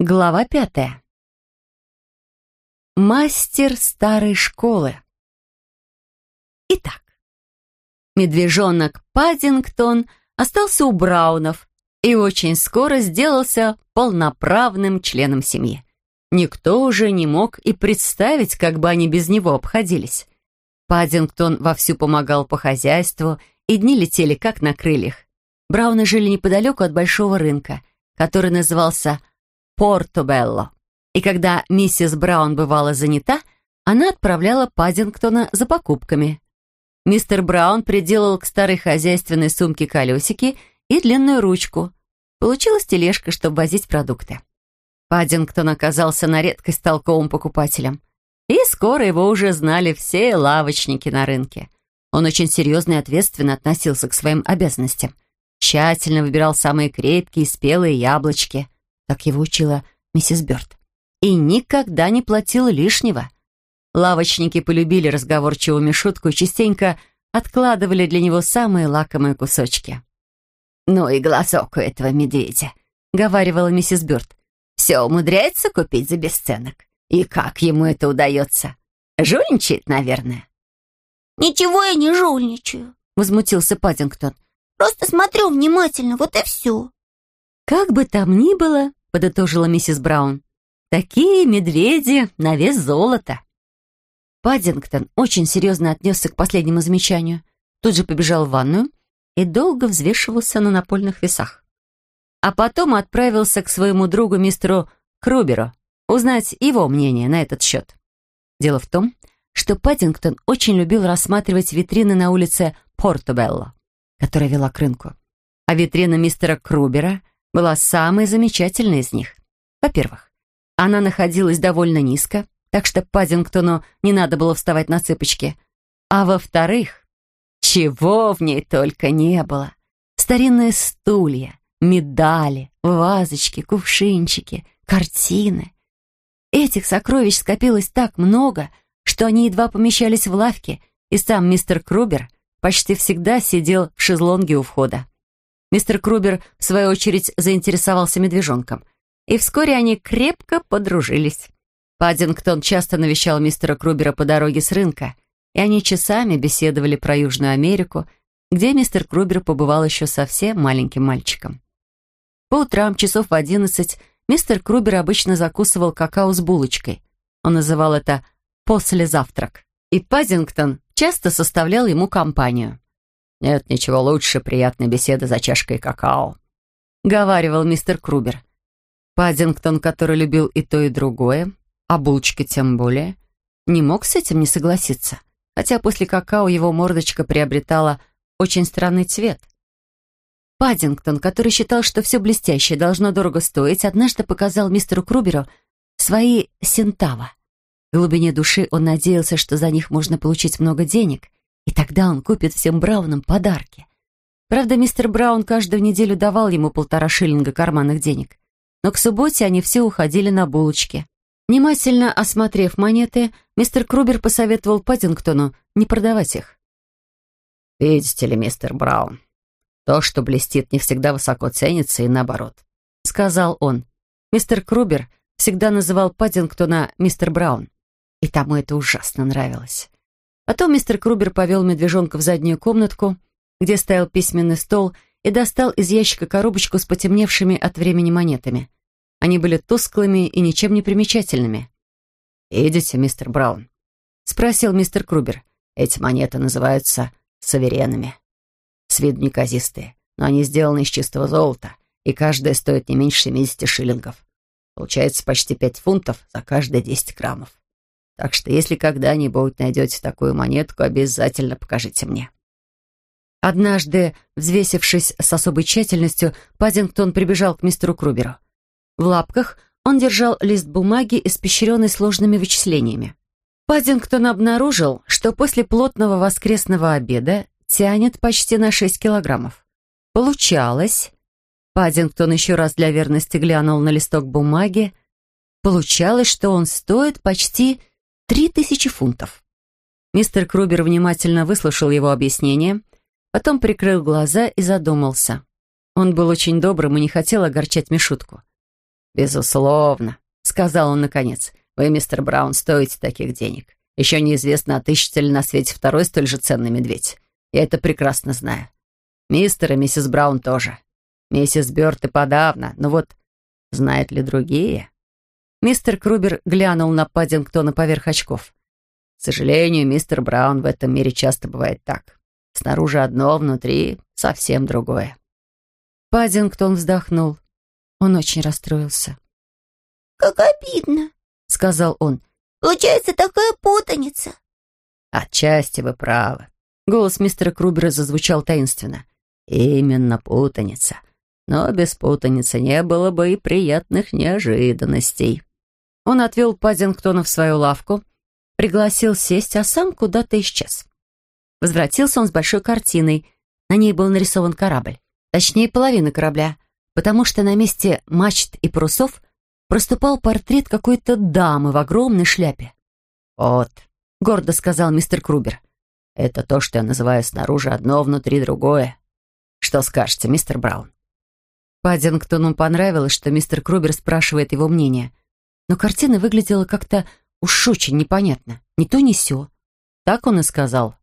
Глава пятая. Мастер старой школы. Итак, медвежонок Паддингтон остался у Браунов и очень скоро сделался полноправным членом семьи. Никто уже не мог и представить, как бы они без него обходились. Паддингтон вовсю помогал по хозяйству, и дни летели как на крыльях. Брауны жили неподалеку от большого рынка, который назывался Портобелло. И когда миссис Браун бывала занята, она отправляла Паддингтона за покупками. Мистер Браун приделал к старой хозяйственной сумке колесики и длинную ручку. Получилась тележка, чтобы возить продукты. Паддингтон оказался на редкость толковым покупателем. И скоро его уже знали все лавочники на рынке. Он очень серьезно и ответственно относился к своим обязанностям. Тщательно выбирал самые крепкие и спелые яблочки – так его учила миссис Бёрд. И никогда не платил лишнего. Лавочники полюбили разговорчивую Мишутку и частенько откладывали для него самые лакомые кусочки. «Ну и глазок у этого медведя», — говаривала миссис Бёрд. «Все умудряется купить за бесценок. И как ему это удается? Жульничает, наверное». «Ничего я не жульничаю», — возмутился Паддингтон. «Просто смотрю внимательно, вот и все». Как бы там ни было, — подытожила миссис Браун. «Такие медведи на вес золота». Паддингтон очень серьезно отнесся к последнему замечанию. Тут же побежал в ванную и долго взвешивался на напольных весах. А потом отправился к своему другу мистеру Круберу узнать его мнение на этот счет. Дело в том, что Паддингтон очень любил рассматривать витрины на улице Портобелло, которая вела к рынку. А витрина мистера Крубера была самой замечательной из них. Во-первых, она находилась довольно низко, так что Паддингтону не надо было вставать на цыпочки. А во-вторых, чего в ней только не было. Старинные стулья, медали, вазочки, кувшинчики, картины. Этих сокровищ скопилось так много, что они едва помещались в лавке, и сам мистер Крубер почти всегда сидел в шезлонге у входа. Мистер Крубер, в свою очередь, заинтересовался медвежонком. И вскоре они крепко подружились. Паддингтон часто навещал мистера Крубера по дороге с рынка, и они часами беседовали про Южную Америку, где мистер Крубер побывал еще совсем маленьким мальчиком. По утрам, часов в одиннадцать, мистер Крубер обычно закусывал какао с булочкой. Он называл это «послезавтрак». И Паддингтон часто составлял ему компанию. «Нет ничего лучше приятной беседы за чашкой какао», — говаривал мистер Крубер. Паддингтон, который любил и то, и другое, а булочки тем более, не мог с этим не согласиться, хотя после какао его мордочка приобретала очень странный цвет. Паддингтон, который считал, что все блестящее должно дорого стоить, однажды показал мистеру Круберу свои сентава. В глубине души он надеялся, что за них можно получить много денег — и тогда он купит всем Браунам подарки. Правда, мистер Браун каждую неделю давал ему полтора шиллинга карманных денег. Но к субботе они все уходили на булочки. Внимательно осмотрев монеты, мистер Крубер посоветовал Паддингтону не продавать их. «Видите ли, мистер Браун, то, что блестит, не всегда высоко ценится и наоборот», — сказал он. Мистер Крубер всегда называл Паддингтона мистер Браун, и тому это ужасно нравилось. Потом мистер Крубер повел медвежонка в заднюю комнатку, где стоял письменный стол, и достал из ящика коробочку с потемневшими от времени монетами. Они были тусклыми и ничем не примечательными. «Видите, мистер Браун?» — спросил мистер Крубер. «Эти монеты называются саверенами. С виду неказистые, но они сделаны из чистого золота, и каждая стоит не меньше 70 шиллингов. Получается почти 5 фунтов за каждые 10 граммов. Так что если когда-нибудь найдете такую монетку, обязательно покажите мне». Однажды, взвесившись с особой тщательностью, Паддингтон прибежал к мистеру Круберу. В лапках он держал лист бумаги, испещренный сложными вычислениями. Паддингтон обнаружил, что после плотного воскресного обеда тянет почти на 6 килограммов. Получалось... Паддингтон еще раз для верности глянул на листок бумаги. Получалось, что он стоит почти Три тысячи фунтов. Мистер Крубер внимательно выслушал его объяснение, потом прикрыл глаза и задумался. Он был очень добрым и не хотел огорчать Мишутку. «Безусловно», — сказал он наконец. «Вы, мистер Браун, стоите таких денег. Еще неизвестно, отыщется ли на свете второй столь же ценный медведь. Я это прекрасно знаю. Мистер и миссис Браун тоже. Миссис Бёрд и подавно. Но вот знают ли другие?» Мистер Крубер глянул на Паддингтона поверх очков. «К сожалению, мистер Браун, в этом мире часто бывает так. Снаружи одно, внутри совсем другое». Паддингтон вздохнул. Он очень расстроился. «Как обидно», — сказал он. «Получается такая путаница». «Отчасти вы правы». Голос мистера Крубера зазвучал таинственно. «Именно путаница. Но без путаницы не было бы и приятных неожиданностей». Он отвел Паддингтона в свою лавку, пригласил сесть, а сам куда-то исчез. Возвратился он с большой картиной. На ней был нарисован корабль. Точнее, половина корабля, потому что на месте мачт и парусов проступал портрет какой-то дамы в огромной шляпе. «Вот», — гордо сказал мистер Крубер, — «это то, что я называю снаружи одно, внутри другое. Что скажете, мистер Браун?» Паддингтону понравилось, что мистер Крубер спрашивает его мнение но картина выглядела как-то уж очень непонятно. Ни то, ни сё. Так он и сказал.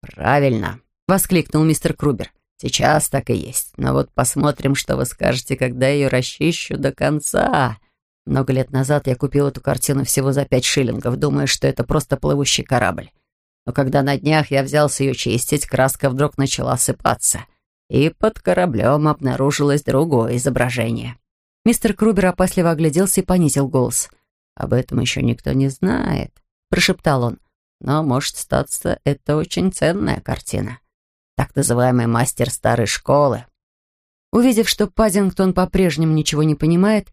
«Правильно», — воскликнул мистер Крубер. «Сейчас так и есть. Но вот посмотрим, что вы скажете, когда ее расчищу до конца. Много лет назад я купил эту картину всего за пять шиллингов, думая, что это просто плывущий корабль. Но когда на днях я взялся ее чистить, краска вдруг начала осыпаться, и под кораблем обнаружилось другое изображение. Мистер Крубер опасливо огляделся и понизил голос. «Об этом еще никто не знает», — прошептал он. «Но, может статься, это очень ценная картина. Так называемый мастер старой школы». Увидев, что Паддингтон по-прежнему ничего не понимает,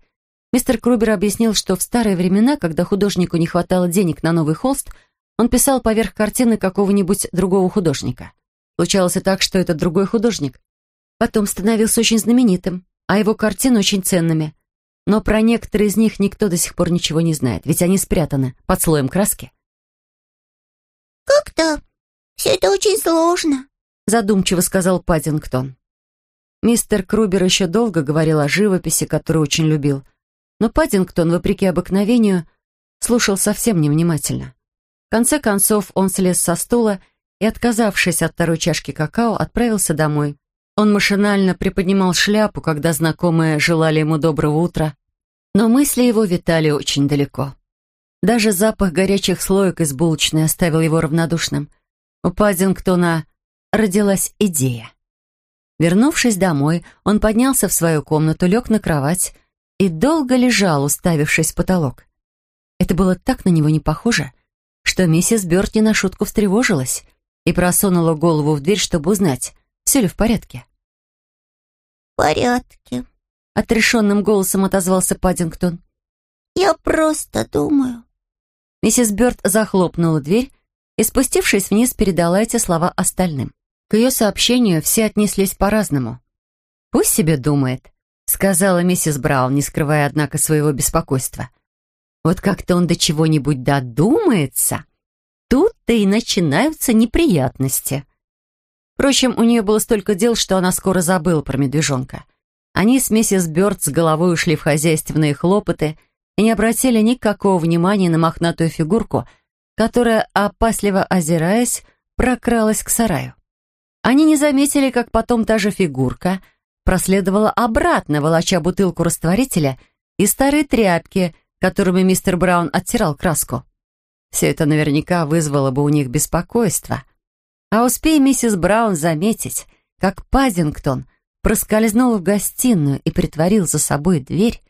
мистер Крубер объяснил, что в старые времена, когда художнику не хватало денег на новый холст, он писал поверх картины какого-нибудь другого художника. Случалось так, что этот другой художник потом становился очень знаменитым, а его картины очень ценными. Но про некоторые из них никто до сих пор ничего не знает, ведь они спрятаны под слоем краски. «Как-то все это очень сложно», — задумчиво сказал Паддингтон. Мистер Крубер еще долго говорил о живописи, которую очень любил, но Паддингтон, вопреки обыкновению, слушал совсем невнимательно. В конце концов он слез со стула и, отказавшись от второй чашки какао, отправился домой. Он машинально приподнимал шляпу, когда знакомые желали ему доброго утра, но мысли его витали очень далеко. Даже запах горячих слоек из булочной оставил его равнодушным. У Паддингтона родилась идея. Вернувшись домой, он поднялся в свою комнату, лег на кровать и долго лежал, уставившись в потолок. Это было так на него не похоже, что миссис Бёрд не на шутку встревожилась и просунула голову в дверь, чтобы узнать, все ли в порядке. «В порядке», — отрешенным голосом отозвался Паддингтон. «Я просто думаю». Миссис Бёрд захлопнула дверь и, спустившись вниз, передала эти слова остальным. К ее сообщению все отнеслись по-разному. «Пусть себе думает», — сказала миссис Браун, не скрывая, однако, своего беспокойства. «Вот как-то он до чего-нибудь додумается. Тут-то и начинаются неприятности». Впрочем, у нее было столько дел, что она скоро забыла про медвежонка. Они с миссис Бёрд с головой ушли в хозяйственные хлопоты и не обратили никакого внимания на мохнатую фигурку, которая, опасливо озираясь, прокралась к сараю. Они не заметили, как потом та же фигурка проследовала обратно, волоча бутылку растворителя и старые тряпки, которыми мистер Браун оттирал краску. Все это наверняка вызвало бы у них беспокойство — а успей миссис Браун заметить, как Пазингтон проскользнул в гостиную и притворил за собой дверь,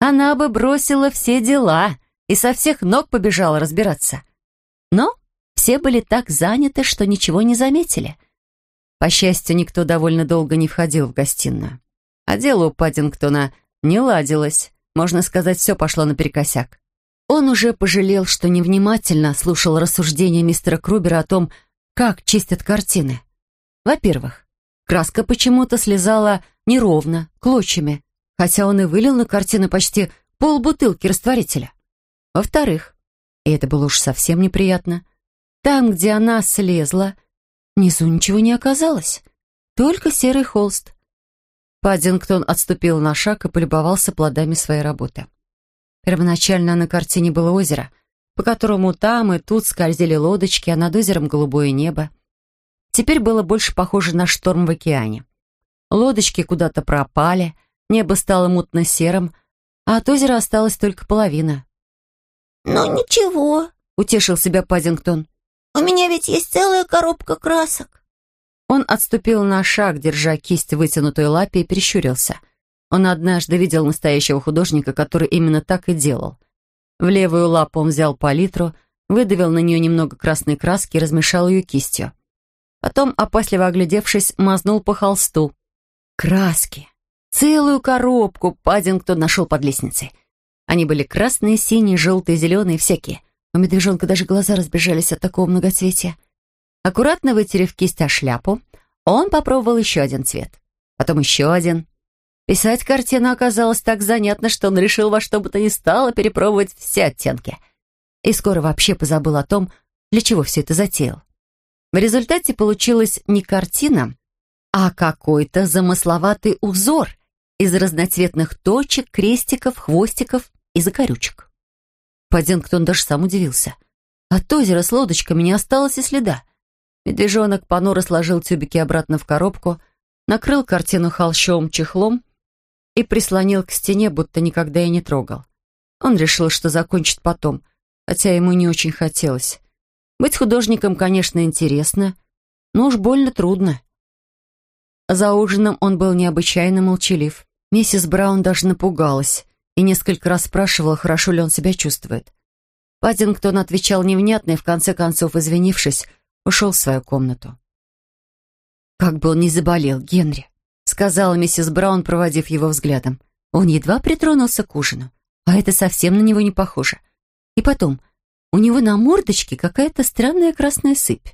она бы бросила все дела и со всех ног побежала разбираться. Но все были так заняты, что ничего не заметили. По счастью, никто довольно долго не входил в гостиную. А дело у Паддингтона не ладилось. Можно сказать, все пошло наперекосяк. Он уже пожалел, что невнимательно слушал рассуждения мистера Крубера о том, как чистят картины. Во-первых, краска почему-то слезала неровно, клочьями, хотя он и вылил на картину почти полбутылки растворителя. Во-вторых, и это было уж совсем неприятно, там, где она слезла, внизу ничего не оказалось, только серый холст. Паддингтон отступил на шаг и полюбовался плодами своей работы. Первоначально на картине было озеро, по которому там и тут скользили лодочки, а над озером голубое небо. Теперь было больше похоже на шторм в океане. Лодочки куда-то пропали, небо стало мутно-серым, а от озера осталась только половина. «Ну ничего», — утешил себя Паддингтон. «У меня ведь есть целая коробка красок». Он отступил на шаг, держа кисть в вытянутой лапе и перещурился. Он однажды видел настоящего художника, который именно так и делал. В левую лапу он взял палитру, выдавил на нее немного красной краски и размешал ее кистью. Потом, опасливо оглядевшись, мазнул по холсту. Краски. Целую коробку Паддингтон нашел под лестницей. Они были красные, синие, желтые, зеленые, всякие. У медвежонка даже глаза разбежались от такого многоцветия. Аккуратно вытерев кисть о шляпу, он попробовал еще один цвет. Потом еще один. Писать картину оказалось так занятно, что он решил во что бы то ни стало перепробовать все оттенки. И скоро вообще позабыл о том, для чего все это затеял. В результате получилась не картина, а какой-то замысловатый узор из разноцветных точек, крестиков, хвостиков и закорючек. Паддингтон даже сам удивился. От озера с лодочками не осталось и следа. Медвежонок понуро сложил тюбики обратно в коробку, накрыл картину холщовым чехлом и прислонил к стене, будто никогда и не трогал. Он решил, что закончит потом, хотя ему не очень хотелось. Быть художником, конечно, интересно, но уж больно трудно. За ужином он был необычайно молчалив. Миссис Браун даже напугалась и несколько раз спрашивала, хорошо ли он себя чувствует. Паддингтон отвечал невнятно и, в конце концов, извинившись, ушел в свою комнату. «Как бы он ни заболел, Генри», — сказала миссис Браун, проводив его взглядом. Он едва притронулся к ужину, а это совсем на него не похоже. И потом, у него на мордочке какая-то странная красная сыпь.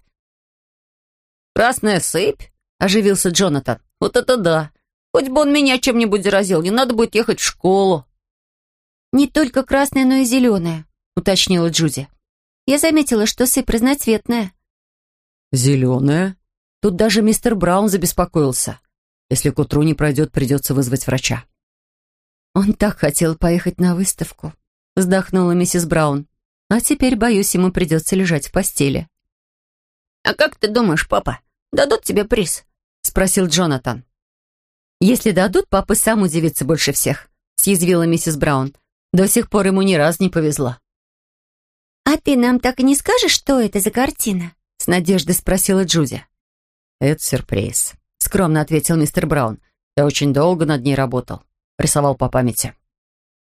«Красная сыпь?» — оживился Джонатан. «Вот это да! Хоть бы он меня чем-нибудь заразил, не надо будет ехать в школу». «Не только красная, но и зеленая», — уточнила Джуди. «Я заметила, что сыпь разноцветная». «Зеленая?» Тут даже мистер Браун забеспокоился. Если к утру не пройдет, придется вызвать врача. «Он так хотел поехать на выставку», — вздохнула миссис Браун. «А теперь, боюсь, ему придется лежать в постели». «А как ты думаешь, папа, дадут тебе приз?» — спросил Джонатан. «Если дадут, папа сам удивится больше всех», — съязвила миссис Браун. «До сих пор ему ни разу не повезло». «А ты нам так и не скажешь, что это за картина?» — с надеждой спросила Джуди. «Это сюрприз», — скромно ответил мистер Браун. «Я очень долго над ней работал. Рисовал по памяти».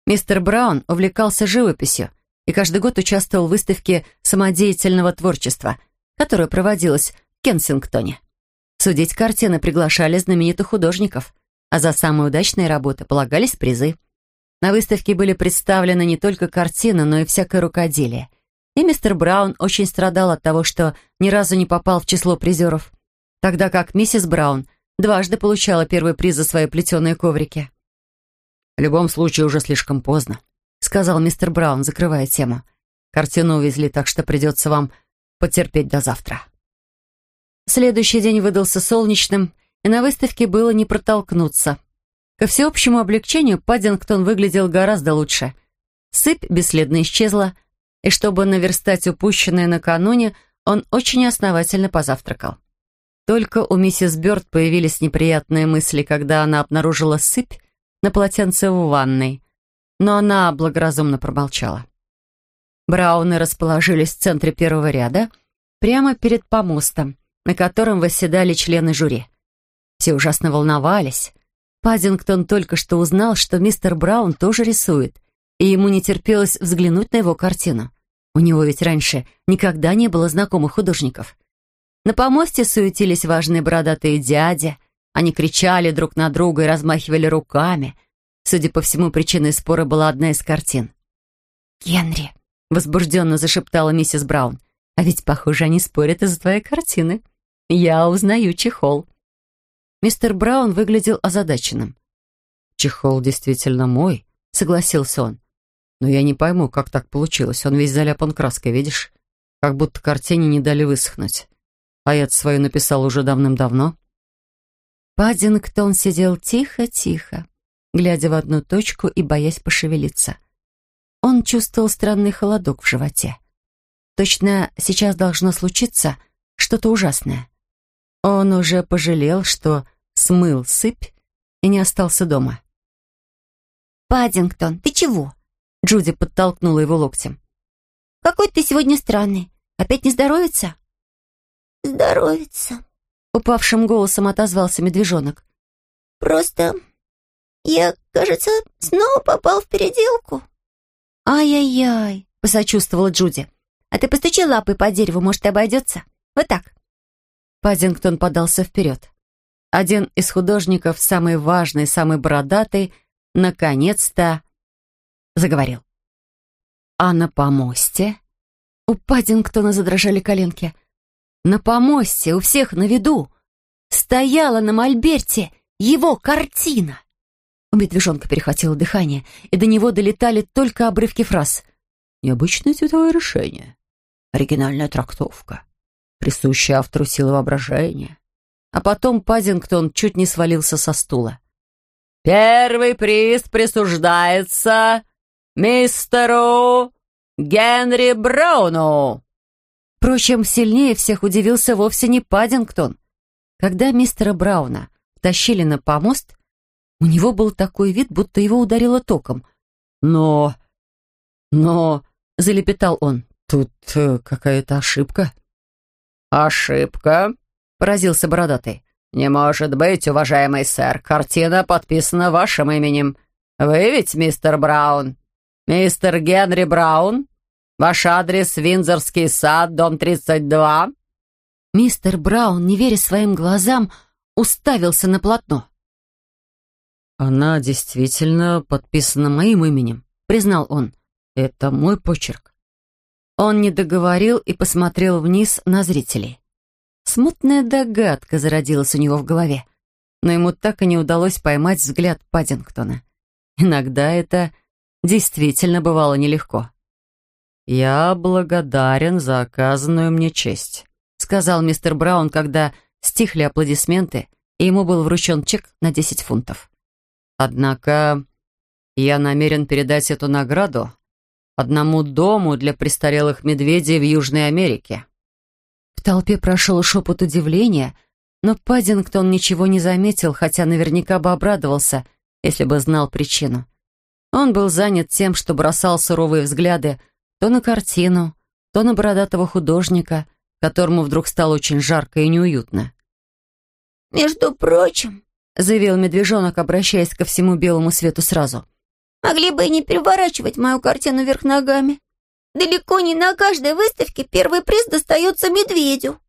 Мистер Браун увлекался живописью и каждый год участвовал в выставке самодеятельного творчества, которая проводилась в Кенсингтоне. Судить картины приглашали знаменитых художников, а за самые удачные работы полагались призы. На выставке были представлены не только картины, но и всякое рукоделие. И мистер Браун очень страдал от того, что ни разу не попал в число призеров, тогда как миссис Браун дважды получала первый приз за свои плетеные коврики. «В любом случае уже слишком поздно», — сказал мистер Браун, закрывая тему. «Картину увезли, так что придется вам потерпеть до завтра». Следующий день выдался солнечным, и на выставке было не протолкнуться. Ко всеобщему облегчению Паддингтон выглядел гораздо лучше. Сыпь бесследно исчезла, и чтобы наверстать упущенное накануне, он очень основательно позавтракал. Только у миссис Бёрд появились неприятные мысли, когда она обнаружила сыпь на полотенце в ванной, но она благоразумно промолчала. Брауны расположились в центре первого ряда, прямо перед помостом, на котором восседали члены жюри. Все ужасно волновались. Паддингтон только что узнал, что мистер Браун тоже рисует, и ему не терпелось взглянуть на его картину. У него ведь раньше никогда не было знакомых художников. На помосте суетились важные бородатые дяди. Они кричали друг на друга и размахивали руками. Судя по всему, причиной спора была одна из картин. «Генри», — возбужденно зашептала миссис Браун, «а ведь, похоже, они спорят из-за твоей картины». Я узнаю чехол. Мистер Браун выглядел озадаченным. «Чехол действительно мой», — согласился он. «Но я не пойму, как так получилось. Он весь заляпан краской, видишь? Как будто картине не дали высохнуть. А я свою написал уже давным-давно». Паддингтон сидел тихо-тихо, глядя в одну точку и боясь пошевелиться. Он чувствовал странный холодок в животе. Точно сейчас должно случиться что-то ужасное. Он уже пожалел, что смыл сыпь и не остался дома. «Паддингтон, ты чего?» Джуди подтолкнула его локтем. «Какой ты сегодня странный. Опять не здоровится?» «Здоровится», — упавшим голосом отозвался медвежонок. «Просто я, кажется, снова попал в переделку». «Ай-яй-яй», — посочувствовала Джуди. «А ты постучи лапой по дереву, может, обойдется? Вот так». Паддингтон подался вперед. Один из художников, самый важный, самый бородатый, наконец-то заговорил. А на помосте? У Паддингтона задрожали коленки. На помосте, у всех на виду, стояла на мольберте его картина. У медвежонка перехватило дыхание, и до него долетали только обрывки фраз. «Необычное цветовое решение. Оригинальная трактовка присущая автору силы воображения. А потом Паддингтон чуть не свалился со стула. «Первый приз присуждается мистеру Генри Брауну!» Впрочем, сильнее всех удивился вовсе не Паддингтон. Когда мистера Брауна тащили на помост, у него был такой вид, будто его ударило током. «Но... но...» — залепетал он. «Тут э, какая-то ошибка». «Ошибка?» — поразился бородатый. «Не может быть, уважаемый сэр. Картина подписана вашим именем. Вы ведь мистер Браун? Мистер Генри Браун? Ваш адрес — Виндзорский сад, дом 32?» Мистер Браун, не веря своим глазам, уставился на полотно. «Она действительно подписана моим именем», — признал он. «Это мой почерк». Он не договорил и посмотрел вниз на зрителей. Смутная догадка зародилась у него в голове, но ему так и не удалось поймать взгляд Паддингтона. Иногда это действительно бывало нелегко. «Я благодарен за оказанную мне честь», — сказал мистер Браун, когда стихли аплодисменты, и ему был вручен чек на 10 фунтов. «Однако я намерен передать эту награду одному дому для престарелых медведей в Южной Америке». В толпе прошел шепот удивления, но Паддингтон ничего не заметил, хотя наверняка бы обрадовался, если бы знал причину. Он был занят тем, что бросал суровые взгляды то на картину, то на бородатого художника, которому вдруг стало очень жарко и неуютно. «Между прочим», — заявил медвежонок, обращаясь ко всему белому свету сразу, — Могли бы и не переворачивать мою картину вверх ногами. Далеко не на каждой выставке первый приз достается медведю.